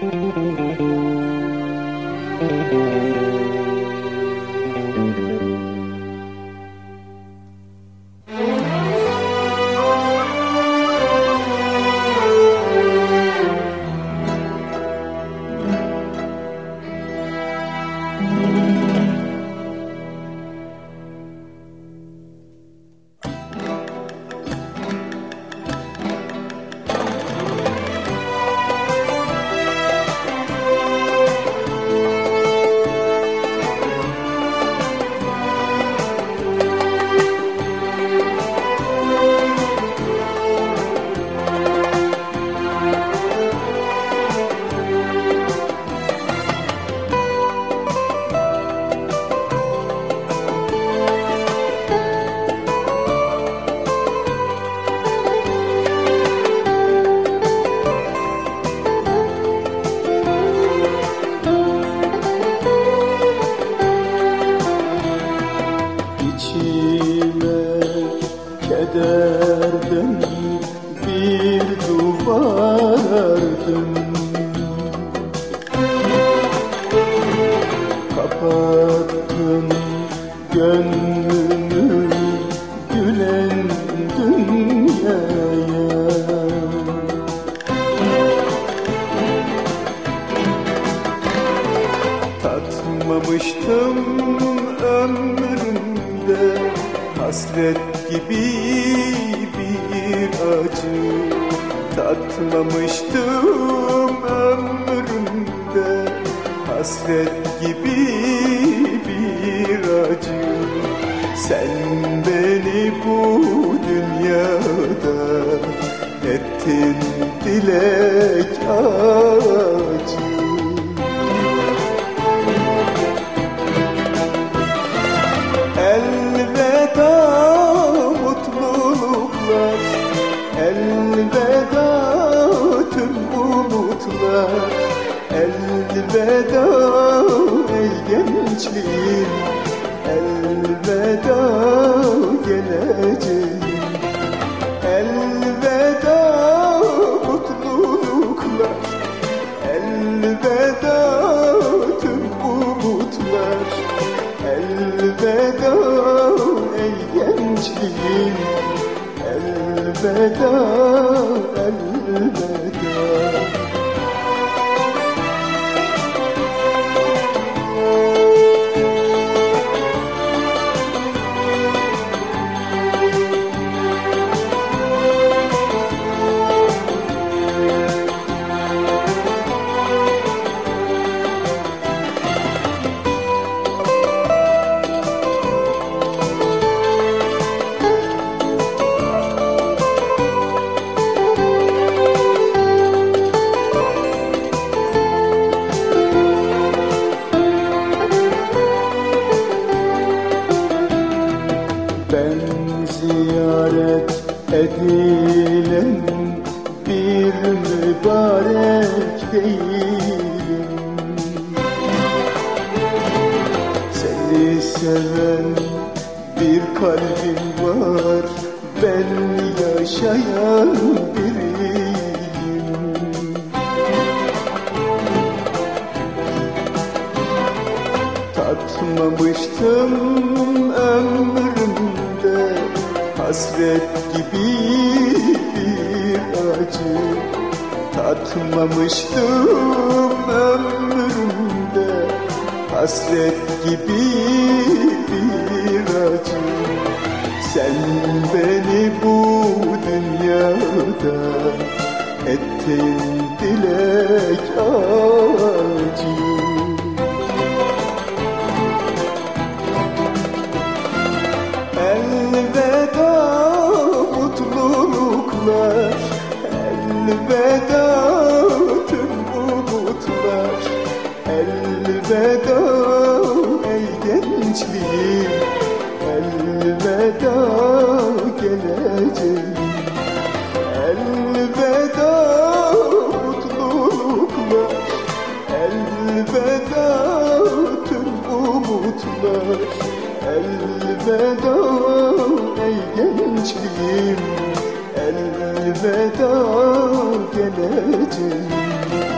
Thank you. Kapattım gönlümü gülen dünyaya. Tatmamıştım ömrümde hasret gibi bir acı Tatmamıştım ömrümde. Hasret gibi bir acı. Sen beni bu dünyada ettin dilek acı Elveda ey gençliğim Elveda geleceğim. Elveda mutluluklar Elveda tüm umutlar. Elveda ey gençliğim Elveda, elveda ziyaret edilen bir mübarek değilim Seni seven bir kalbim var. Ben yaşayan biriyim. Tatmamıştım ömrümde hasret gibi bir acı. Tatmamıştım ömrümde hasret gibi bir acı. Sen beni bu dünyada ettin dilek Elveda tüm umutlar Elveda ey gençliğim. Elveda geleceğim. Elveda mutluluklar. Elveda tüm umutlar Elveda ey gençliğim Elveda geleceğim